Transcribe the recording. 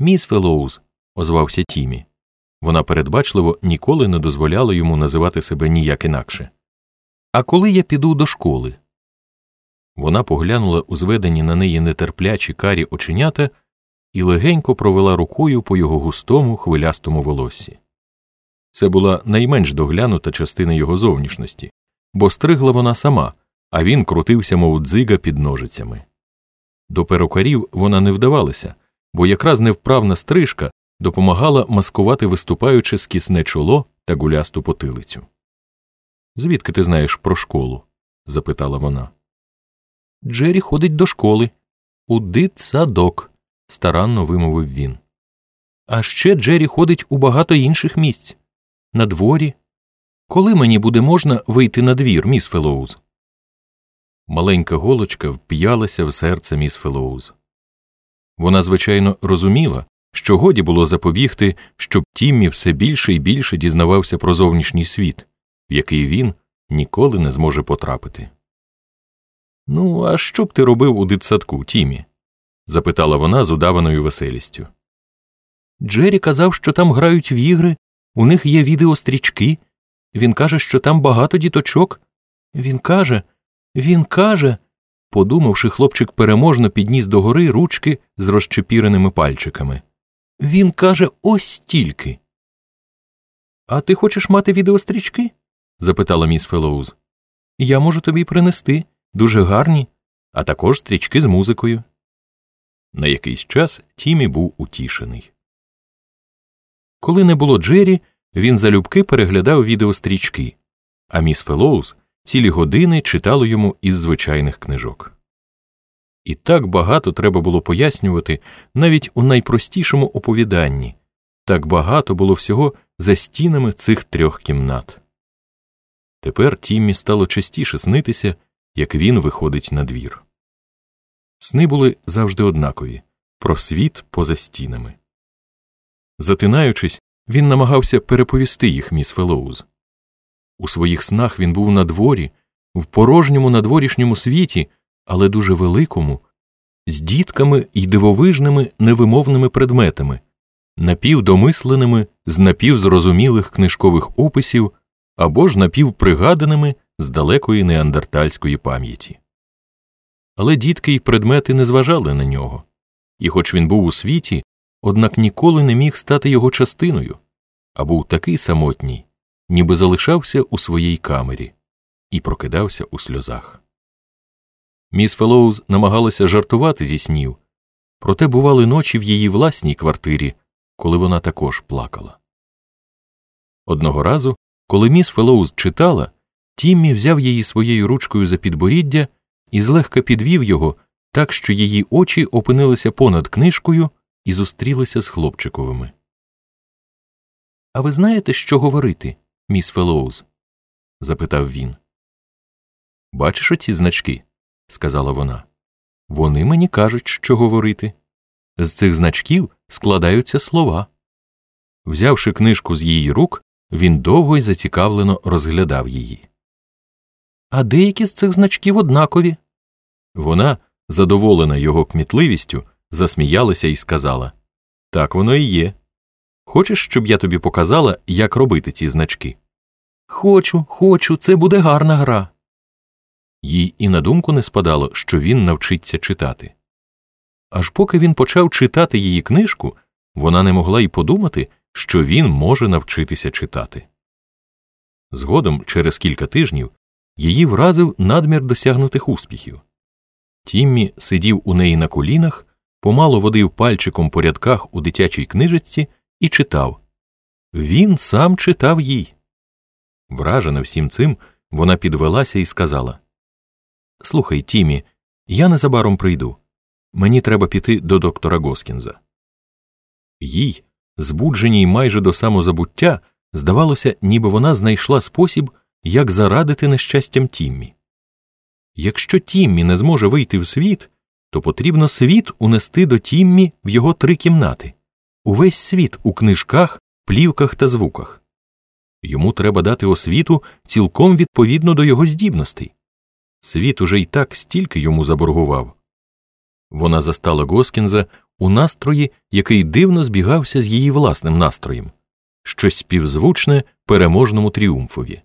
Міс Фелоуз, озвався Тімі. Вона передбачливо ніколи не дозволяла йому називати себе ніяк інакше. А коли я піду до школи? Вона поглянула у зведені на неї нетерплячі карі оченята і легенько провела рукою по його густому хвилястому волоссі. Це була найменш доглянута частина його зовнішності, бо стригла вона сама, а він крутився, мов дзига під ножицями. До перукарів вона не вдавалася, бо якраз невправна стрижка допомагала маскувати виступаюче скісне чоло та гулясту потилицю. Звідки ти знаєш про школу? запитала вона. Джері ходить до школи. У дитсадок, старанно вимовив він. А ще Джері ходить у багато інших місць. На дворі. Коли мені буде можна вийти на двір, міс Фелоуз? Маленька голочка вп'ялася в серце міс Фелоуз. Вона, звичайно, розуміла, що годі було запобігти, щоб Тіммі все більше і більше дізнавався про зовнішній світ, в який він ніколи не зможе потрапити. Ну, а що б ти робив у дитсадку, Тімі? запитала вона з удаваною веселістю. Джері казав, що там грають в ігри, у них є відеострічки. Він каже, що там багато діточок. Він каже, він каже. Подумавши, хлопчик переможно підніс догори ручки з розчепіреними пальчиками. Він каже ось стільки. А ти хочеш мати відеострічки? запитала міс Фелоуз. Я можу тобі принести дуже гарні, а також стрічки з музикою. На якийсь час Тімі був утішений. Коли не було Джері, він залюбки переглядав відеострічки, а міс Фелоуз цілі години читало йому із звичайних книжок. І так багато треба було пояснювати навіть у найпростішому оповіданні так багато було всього за стінами цих трьох кімнат. Тепер Тіммі стало частіше снитися, як він виходить на двір. Сни були завжди однакові про світ поза стінами. Затинаючись, він намагався переповісти їх міс Фелоуз. У своїх снах він був на дворі, в порожньому надворішньому світі, але дуже великому, з дітками й дивовижними невимовними предметами, напівдомисленими з напівзрозумілих книжкових описів або ж напівпригаданими з далекої неандертальської пам'яті. Але дітки й предмети не зважали на нього, і, хоч він був у світі, однак ніколи не міг стати його частиною, а був такий самотній, ніби залишався у своїй камері і прокидався у сльозах. Міс Фелоуз намагалася жартувати зі снів, проте бували ночі в її власній квартирі, коли вона також плакала. Одного разу, коли міс Фелоуз читала, Тіммі взяв її своєю ручкою за підборіддя і злегка підвів його так, що її очі опинилися понад книжкою і зустрілися з хлопчиковими. А ви знаєте, що говорити, міс Фелоуз? запитав він. Бачиш оці значки? сказала вона. Вони мені кажуть, що говорити. З цих значків складаються слова. Взявши книжку з її рук, він довго й зацікавлено розглядав її. А деякі з цих значків однакові. Вона, задоволена його кмітливістю, засміялася і сказала Так воно і є. Хочеш, щоб я тобі показала, як робити ці значки? Хочу, хочу, це буде гарна гра. Їй і на думку не спадало, що він навчиться читати. Аж поки він почав читати її книжку, вона не могла й подумати, що він може навчитися читати. Згодом, через кілька тижнів, її вразив надмір досягнутих успіхів. Тіммі сидів у неї на колінах, помало водив пальчиком по рядках у дитячій книжечці і читав. Він сам читав їй. Вражена всім цим, вона підвелася і сказала Слухай, Тімі, я незабаром прийду. Мені треба піти до доктора Госкінза. Їй, збудженій майже до самозабуття, здавалося, ніби вона знайшла спосіб, як зарадити нещастям Тіммі. Якщо Тіммі не зможе вийти в світ, то потрібно світ унести до Тіммі в його три кімнати увесь світ у книжках, плівках та звуках. Йому треба дати освіту цілком відповідно до його здібностей. Світ уже й так стільки йому заборгував. Вона застала Госкінза у настрої, який дивно збігався з її власним настроєм, щось співзвучне переможному тріумфові.